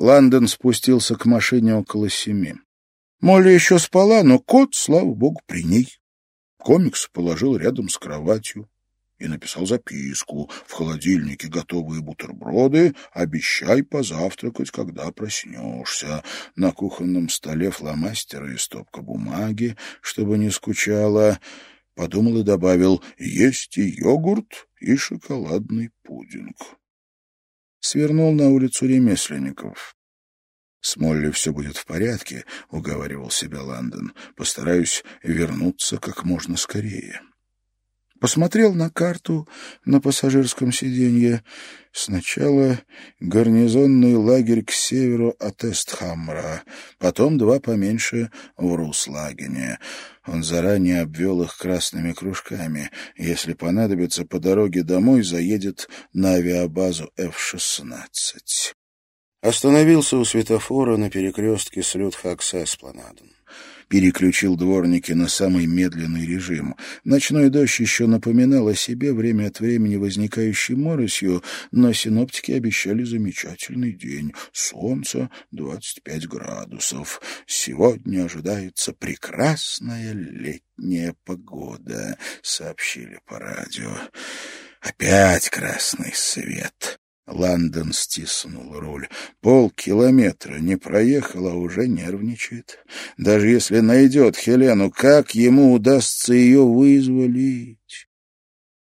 Лондон спустился к машине около семи. Молли еще спала, но кот, слава богу, при ней. Комикс положил рядом с кроватью и написал записку. В холодильнике готовые бутерброды. Обещай позавтракать, когда проснешься. На кухонном столе фломастеры и стопка бумаги, чтобы не скучала. Подумал и добавил «Есть и йогурт, и шоколадный пудинг». Свернул на улицу ремесленников. «С Молли все будет в порядке», — уговаривал себя Лондон. «Постараюсь вернуться как можно скорее». Посмотрел на карту на пассажирском сиденье. Сначала гарнизонный лагерь к северу от Эстхамра, потом два поменьше в Руслагене. Он заранее обвел их красными кружками. Если понадобится, по дороге домой заедет на авиабазу F-16. Остановился у светофора на перекрестке с Людхакс-Эспланадом переключил дворники на самый медленный режим. Ночной дождь еще напоминал о себе время от времени возникающей моросью, но синоптики обещали замечательный день. Солнце 25 градусов. Сегодня ожидается прекрасная летняя погода, сообщили по радио. Опять красный свет. Лондон стиснул руль. Полкилометра не проехал, а уже нервничает. Даже если найдет Хелену, как ему удастся ее вызволить?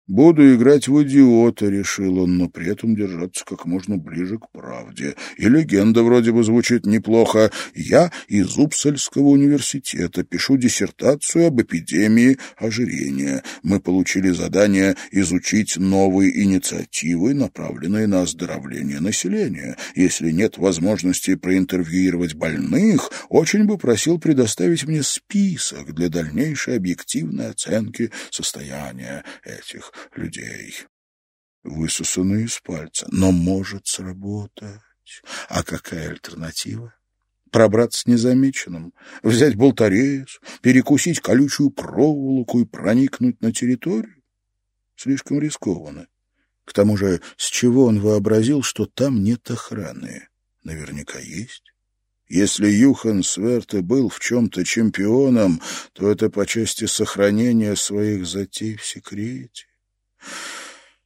«Буду играть в идиота», — решил он, но при этом держаться как можно ближе к правде. И легенда вроде бы звучит неплохо. «Я из Упсальского университета пишу диссертацию об эпидемии ожирения. Мы получили задание изучить новые инициативы, направленные на оздоровление населения. Если нет возможности проинтервьюировать больных, очень бы просил предоставить мне список для дальнейшей объективной оценки состояния этих людей, высосанные из пальца, но может сработать. А какая альтернатива? Пробраться незамеченным, взять болторез, перекусить колючую проволоку и проникнуть на территорию? Слишком рискованно. К тому же, с чего он вообразил, что там нет охраны? Наверняка есть. Если Юхан Сверте был в чем-то чемпионом, то это по части сохранения своих затей в секрете.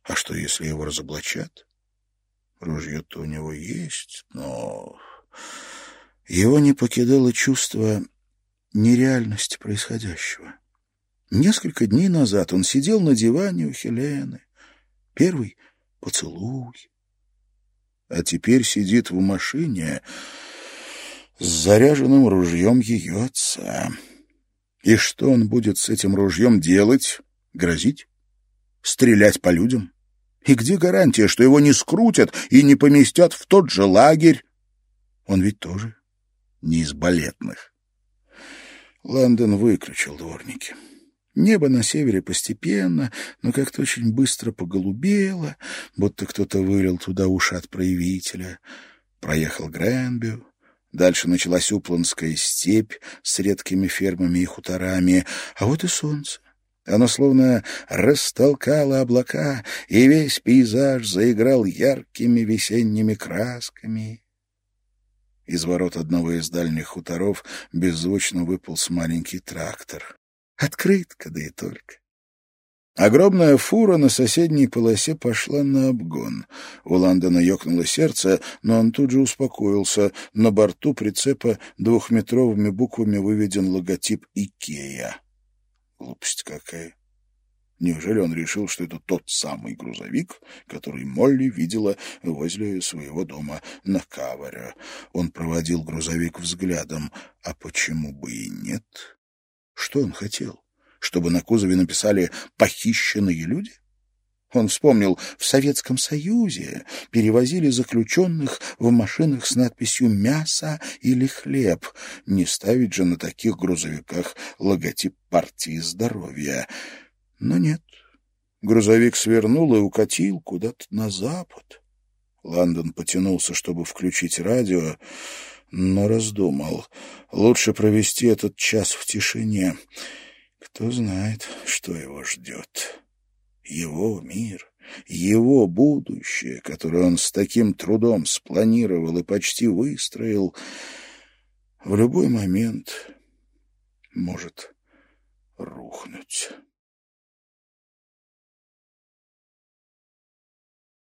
А что, если его разоблачат? Ружье-то у него есть, но... Его не покидало чувство нереальности происходящего. Несколько дней назад он сидел на диване у Хелены. Первый поцелуй. А теперь сидит в машине с заряженным ружьем ее отца. И что он будет с этим ружьем делать? Грозить? Стрелять по людям? И где гарантия, что его не скрутят и не поместят в тот же лагерь? Он ведь тоже не из балетных. Лондон выключил дворники. Небо на севере постепенно, но как-то очень быстро поголубело, будто кто-то вылил туда уши от проявителя. Проехал Грэнбю. Дальше началась Упландская степь с редкими фермами и хуторами, а вот и солнце. Оно словно растолкало облака, и весь пейзаж заиграл яркими весенними красками. Из ворот одного из дальних хуторов беззвучно выполз маленький трактор. Открытка, да и только. Огромная фура на соседней полосе пошла на обгон. У Ландона ёкнуло сердце, но он тут же успокоился. На борту прицепа двухметровыми буквами выведен логотип «Икея». Глупость какая. Неужели он решил, что это тот самый грузовик, который Молли видела возле своего дома на Каваре? Он проводил грузовик взглядом. А почему бы и нет? Что он хотел? Чтобы на кузове написали «похищенные люди»? Он вспомнил, в Советском Союзе перевозили заключенных в машинах с надписью «мясо» или «хлеб». Не ставить же на таких грузовиках логотип партии здоровья. Но нет. Грузовик свернул и укатил куда-то на запад. Лондон потянулся, чтобы включить радио, но раздумал. Лучше провести этот час в тишине. Кто знает, что его ждет его мир, Его будущее, которое он с таким трудом спланировал и почти выстроил, в любой момент может рухнуть.